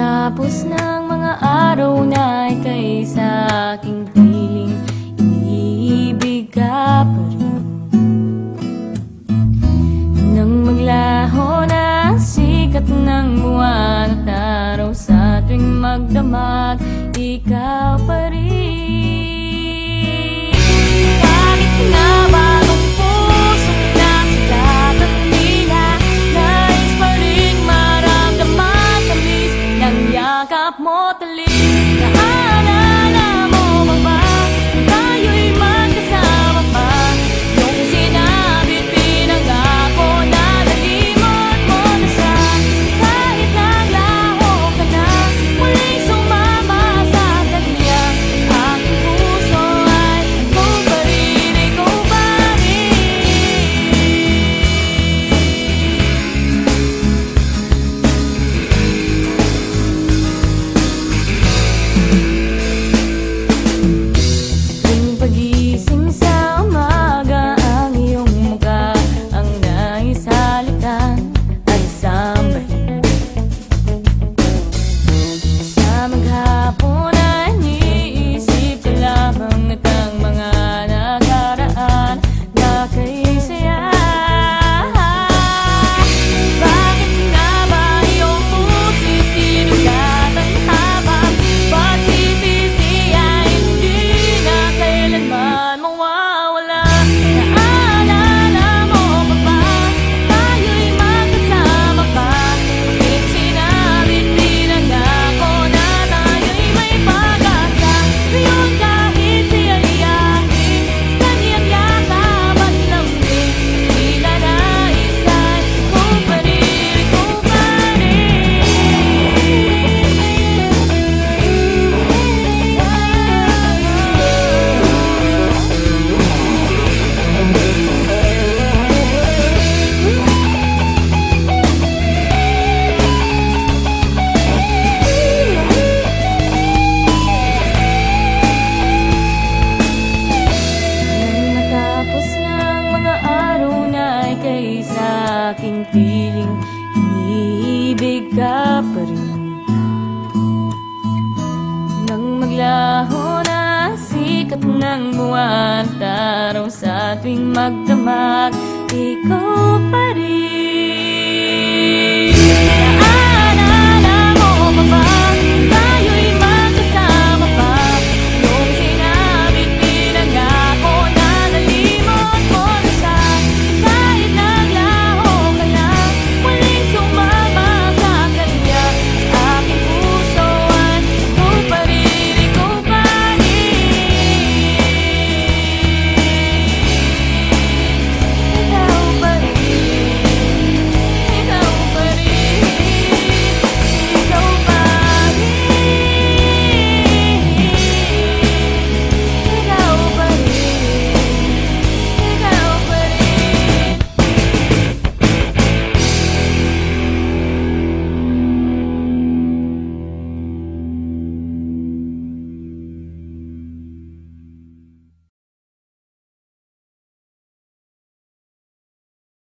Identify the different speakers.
Speaker 1: Pagkatapos ng mga araw na ikay sa aking piling Iniibig ka pa rin. Nang maglaho na sikat ng buwan At araw sa tuwing magdamag Ikaw pa rin. กับโมตลี aking piling Iniibig ka pa rin. Nang maglaho na sikat ng buwan at araw sa tuwing magdamag